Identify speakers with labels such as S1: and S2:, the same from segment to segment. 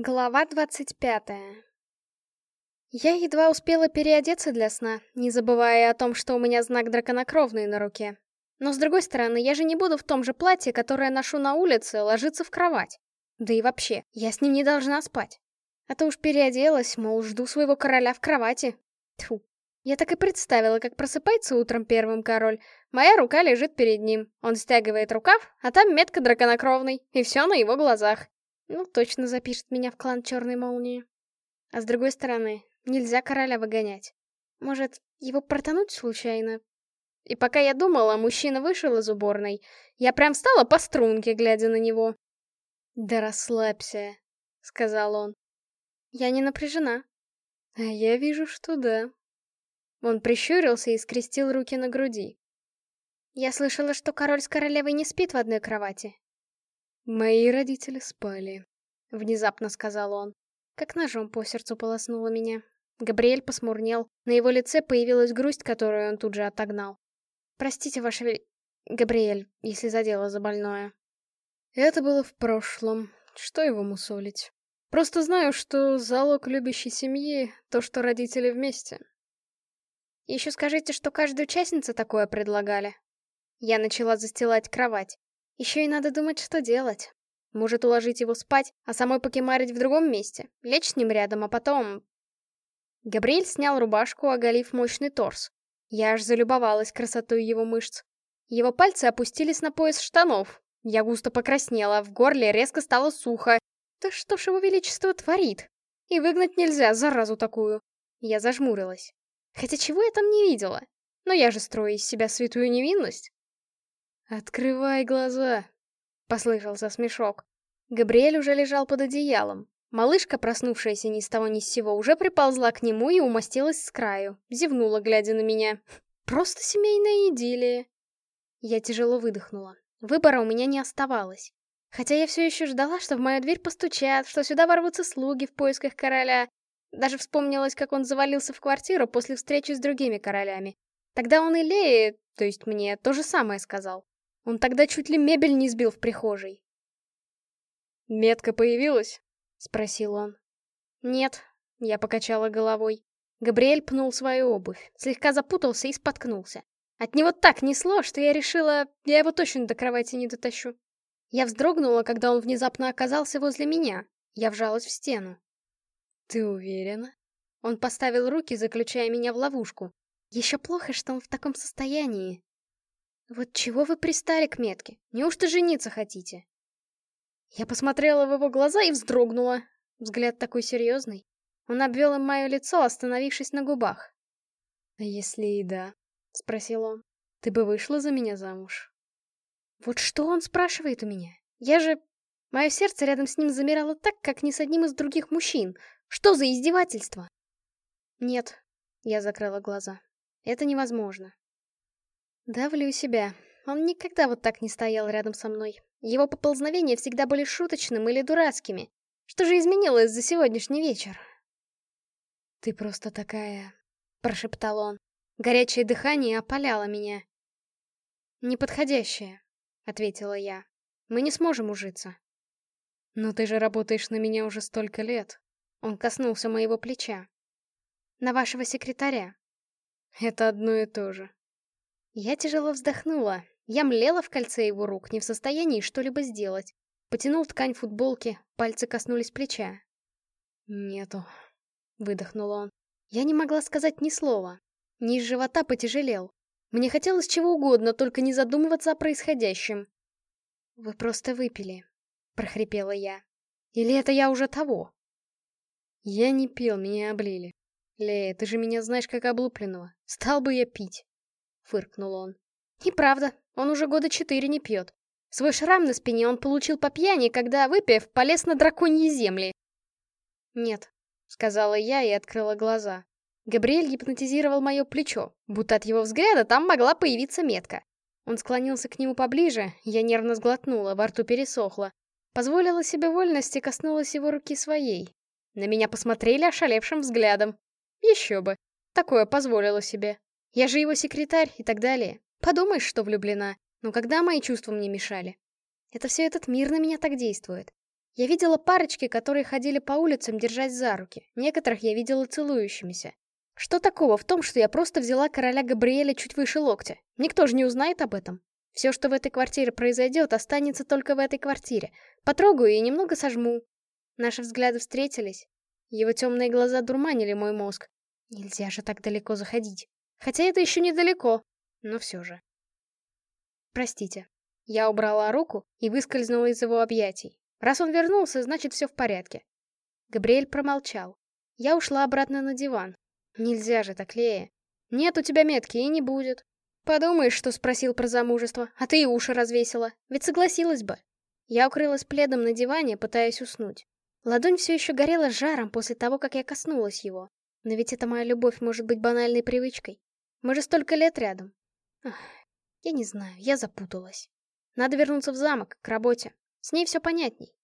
S1: Глава двадцать пятая Я едва успела переодеться для сна, не забывая о том, что у меня знак драконокровный на руке. Но с другой стороны, я же не буду в том же платье, которое ношу на улице, ложиться в кровать. Да и вообще, я с ним не должна спать. А то уж переоделась, мол, жду своего короля в кровати. Тьфу. Я так и представила, как просыпается утром первым король. Моя рука лежит перед ним. Он стягивает рукав, а там метка драконокровный, и все на его глазах. Ну, точно запишет меня в клан Черной Молнии. А с другой стороны, нельзя короля выгонять. Может, его протонуть случайно? И пока я думала, мужчина вышел из уборной. Я прям встала по струнке, глядя на него. «Да расслабься», — сказал он. «Я не напряжена». «А я вижу, что да». Он прищурился и скрестил руки на груди. «Я слышала, что король с королевой не спит в одной кровати. «Мои родители спали», — внезапно сказал он. Как ножом по сердцу полоснуло меня. Габриэль посмурнел. На его лице появилась грусть, которую он тут же отогнал. «Простите, ваше вели... Габриэль, если задела за больное». Это было в прошлом. Что его мусолить? Просто знаю, что залог любящей семьи — то, что родители вместе. Еще скажите, что каждой участнице такое предлагали. Я начала застилать кровать. Еще и надо думать, что делать. Может уложить его спать, а самой покемарить в другом месте, лечь с ним рядом, а потом... Габриэль снял рубашку, оголив мощный торс. Я аж залюбовалась красотой его мышц. Его пальцы опустились на пояс штанов. Я густо покраснела, в горле резко стало сухо. Да что ж его величество творит? И выгнать нельзя, заразу такую. Я зажмурилась. Хотя чего я там не видела? Но я же строю из себя святую невинность. «Открывай глаза!» — послышался смешок. Габриэль уже лежал под одеялом. Малышка, проснувшаяся ни с того ни с сего, уже приползла к нему и умостилась с краю, зевнула, глядя на меня. Просто семейная идиллия. Я тяжело выдохнула. Выбора у меня не оставалось. Хотя я все еще ждала, что в мою дверь постучат, что сюда ворвутся слуги в поисках короля. Даже вспомнилось, как он завалился в квартиру после встречи с другими королями. Тогда он и Лее, то есть мне, то же самое сказал. Он тогда чуть ли мебель не сбил в прихожей. «Метка появилась?» — спросил он. «Нет», — я покачала головой. Габриэль пнул свою обувь, слегка запутался и споткнулся. От него так несло, что я решила, я его точно до кровати не дотащу. Я вздрогнула, когда он внезапно оказался возле меня. Я вжалась в стену. «Ты уверена?» Он поставил руки, заключая меня в ловушку. Еще плохо, что он в таком состоянии. «Вот чего вы пристали к метке? Неужто жениться хотите?» Я посмотрела в его глаза и вздрогнула. Взгляд такой серьезный. Он обвел им мое лицо, остановившись на губах. «А если и да?» — спросил он. «Ты бы вышла за меня замуж?» Вот что он спрашивает у меня? Я же... Мое сердце рядом с ним замирало так, как ни с одним из других мужчин. Что за издевательство? Нет, я закрыла глаза. Это невозможно. Давлю себя. Он никогда вот так не стоял рядом со мной. Его поползновения всегда были шуточным или дурацкими. Что же изменилось за сегодняшний вечер? «Ты просто такая...» — прошептал он. Горячее дыхание опаляло меня. «Неподходящее», — ответила я. «Мы не сможем ужиться». «Но ты же работаешь на меня уже столько лет». Он коснулся моего плеча. «На вашего секретаря». «Это одно и то же», я тяжело вздохнула. Я млела в кольце его рук, не в состоянии что-либо сделать. Потянул ткань футболки, пальцы коснулись плеча. «Нету», — выдохнул он. Я не могла сказать ни слова. Низ живота потяжелел. Мне хотелось чего угодно, только не задумываться о происходящем. «Вы просто выпили», — прохрипела я. «Или это я уже того?» «Я не пил, меня облили. Лея, ты же меня знаешь как облупленного. Стал бы я пить» фыркнул он. И правда, он уже года четыре не пьет. Свой шрам на спине он получил по пьяни, когда, выпив, полез на драконьи земли. «Нет», — сказала я и открыла глаза. Габриэль гипнотизировал мое плечо, будто от его взгляда там могла появиться метка. Он склонился к нему поближе, я нервно сглотнула, во рту пересохло. Позволила себе вольность и коснулась его руки своей. На меня посмотрели ошалевшим взглядом. Еще бы, такое позволила себе. Я же его секретарь и так далее. Подумаешь, что влюблена. Но когда мои чувства мне мешали? Это все этот мир на меня так действует. Я видела парочки, которые ходили по улицам, держась за руки. Некоторых я видела целующимися. Что такого в том, что я просто взяла короля Габриэля чуть выше локтя? Никто же не узнает об этом. Все, что в этой квартире произойдет, останется только в этой квартире. Потрогаю и немного сожму. Наши взгляды встретились. Его темные глаза дурманили мой мозг. Нельзя же так далеко заходить. Хотя это еще недалеко, но все же. Простите. Я убрала руку и выскользнула из его объятий. Раз он вернулся, значит все в порядке. Габриэль промолчал. Я ушла обратно на диван. Нельзя же так, Лея. Нет у тебя метки и не будет. Подумаешь, что спросил про замужество, а ты и уши развесила. Ведь согласилась бы. Я укрылась пледом на диване, пытаясь уснуть. Ладонь все еще горела жаром после того, как я коснулась его. Но ведь эта моя любовь может быть банальной привычкой. Мы же столько лет рядом. Ах, я не знаю, я запуталась. Надо вернуться в замок, к работе. С ней все понятней.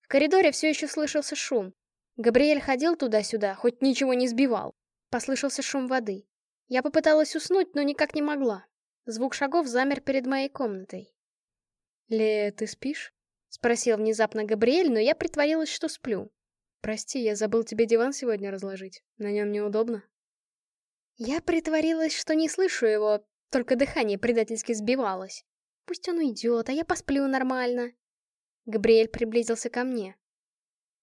S1: В коридоре все еще слышался шум. Габриэль ходил туда-сюда, хоть ничего не сбивал. Послышался шум воды. Я попыталась уснуть, но никак не могла. Звук шагов замер перед моей комнатой.
S2: «Лея, ты спишь?»
S1: — спросил внезапно Габриэль, но я притворилась, что сплю.
S2: «Прости, я забыл тебе диван сегодня разложить. На нем неудобно».
S1: Я притворилась, что не слышу его, только дыхание предательски сбивалось. Пусть он уйдет, а я посплю нормально. Габриэль приблизился ко мне.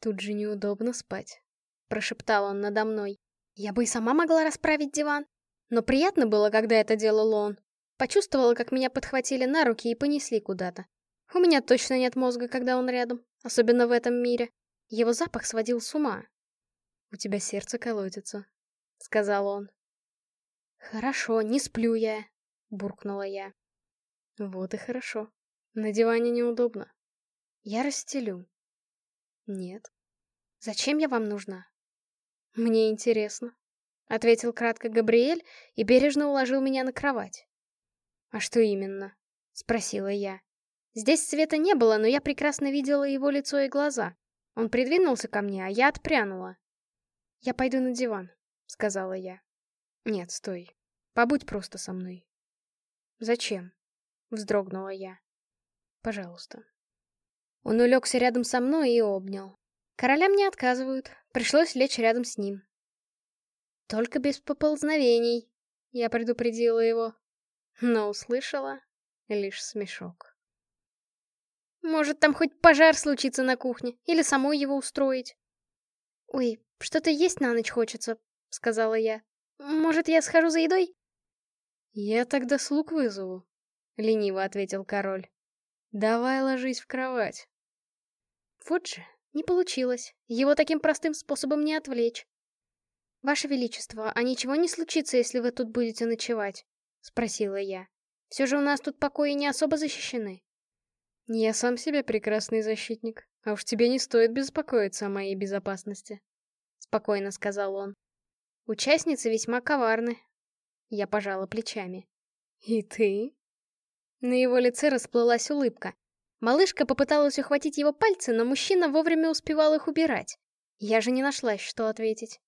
S2: «Тут же неудобно спать», — прошептал он надо мной.
S1: Я бы и сама могла расправить диван. Но приятно было, когда это делал он. Почувствовала, как меня подхватили на руки и понесли куда-то. У меня точно нет мозга, когда он рядом, особенно в этом мире. Его запах сводил с ума.
S2: «У тебя сердце колотится», — сказал он.
S1: «Хорошо, не сплю я», — буркнула я.
S2: «Вот и хорошо. На диване неудобно».
S1: «Я расстелю».
S2: «Нет».
S1: «Зачем я вам нужна?»
S2: «Мне интересно», —
S1: ответил кратко Габриэль и бережно уложил меня на кровать.
S2: «А что именно?»
S1: — спросила я. Здесь света не было, но я прекрасно видела его лицо и глаза. Он придвинулся ко мне, а я отпрянула.
S2: «Я пойду на диван», — сказала я. «Нет, стой. Побудь просто со мной».
S1: «Зачем?» — вздрогнула я.
S2: «Пожалуйста».
S1: Он улегся рядом со мной и обнял. Королям не отказывают, пришлось лечь рядом с ним. Только без поползновений, я предупредила его. Но услышала лишь смешок. Может, там хоть пожар случится на кухне, или самой его устроить. «Ой, что-то есть на ночь хочется», — сказала я. «Может, я схожу за едой?»
S2: «Я тогда слуг вызову», — лениво ответил король. «Давай ложись в кровать».
S1: Вот же, не получилось. Его таким простым способом не отвлечь. «Ваше Величество, а ничего не случится, если вы тут будете ночевать?» — спросила я. «Все же у нас тут покои не особо защищены».
S2: «Я сам себе прекрасный защитник, а уж тебе не стоит беспокоиться о моей безопасности», — спокойно сказал он.
S1: «Участницы весьма коварны». Я пожала плечами.
S2: «И ты?»
S1: На его лице расплылась улыбка. Малышка попыталась ухватить его пальцы, но мужчина вовремя успевал их убирать. Я же не нашлась, что ответить.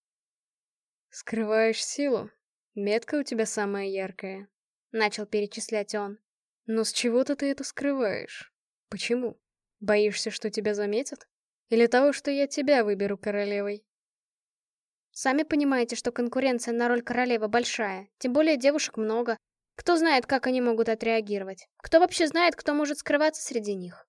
S2: «Скрываешь силу. Метка у тебя самая яркая», — начал перечислять он. «Но с чего-то ты это скрываешь. Почему? Боишься, что тебя заметят? Или того, что я тебя выберу королевой?»
S1: «Сами понимаете, что конкуренция на роль королевы большая, тем более девушек много. Кто знает, как они могут отреагировать? Кто вообще знает, кто может скрываться среди них?»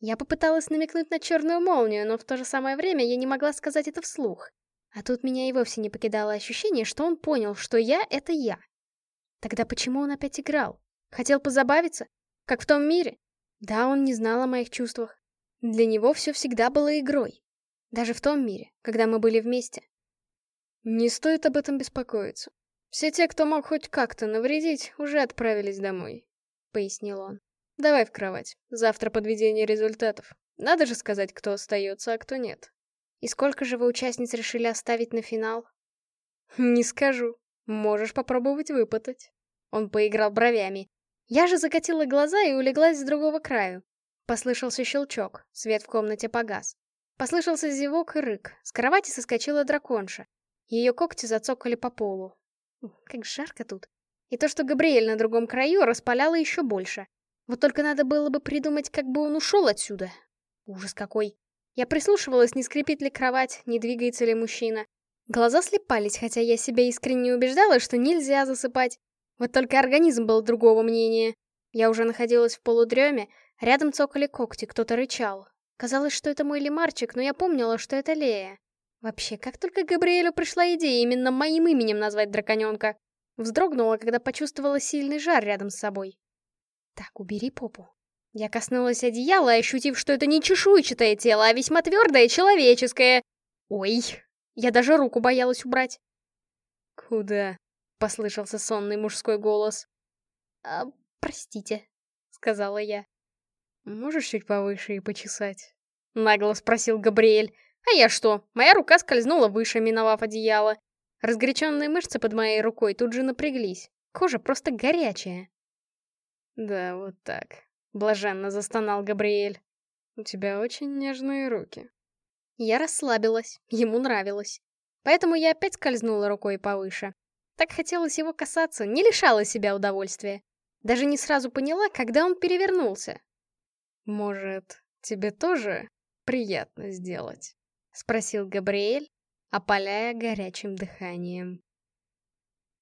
S1: Я попыталась намекнуть на черную молнию, но в то же самое время я не могла сказать это вслух. А тут меня и вовсе не покидало ощущение, что он понял, что я — это я. Тогда почему он опять играл? Хотел позабавиться? Как в том мире? Да, он не знал о моих чувствах. Для него все всегда было игрой. Даже в том мире, когда мы были вместе.
S2: Не стоит об этом беспокоиться. Все те, кто мог хоть как-то навредить, уже отправились домой, — пояснил он. Давай в кровать. Завтра подведение результатов. Надо же сказать, кто остается, а кто нет.
S1: И сколько же вы участниц решили оставить на финал?
S2: Не скажу. Можешь попробовать выпытать.
S1: Он поиграл бровями. Я же закатила глаза и улеглась с другого краю. Послышался щелчок, свет в комнате погас. Послышался зевок и рык. С кровати соскочила драконша. Ее когти зацокали по полу. Как жарко тут. И то, что Габриэль на другом краю, распаляло еще больше. Вот только надо было бы придумать, как бы он ушел отсюда. Ужас какой. Я прислушивалась, не скрипит ли кровать, не двигается ли мужчина. Глаза слепались, хотя я себя искренне убеждала, что нельзя засыпать. Вот только организм был другого мнения. Я уже находилась в полудреме, рядом цокали когти, кто-то рычал. Казалось, что это мой лимарчик, но я помнила, что это Лея. Вообще, как только Габриэлю пришла идея именно моим именем назвать драконенка. Вздрогнула, когда почувствовала сильный жар рядом с собой. Так, убери попу. Я коснулась одеяла, ощутив, что это не чешуйчатое тело, а весьма твердое, человеческое. Ой, я даже руку боялась убрать.
S2: «Куда?» — послышался сонный мужской голос.
S1: «А, простите», — сказала я.
S2: «Можешь чуть повыше и почесать?»
S1: — нагло спросил Габриэль. «А я что? Моя рука скользнула выше, миновав одеяло. Разгоряченные мышцы под моей рукой тут же напряглись. Кожа просто горячая.
S2: «Да, вот так», — блаженно застонал Габриэль. «У тебя очень нежные руки».
S1: Я расслабилась, ему нравилось. Поэтому я опять скользнула рукой повыше. Так хотелось его касаться, не лишала себя удовольствия. Даже не сразу поняла, когда он перевернулся.
S2: «Может, тебе тоже приятно сделать?»
S1: — спросил Габриэль, опаляя горячим дыханием.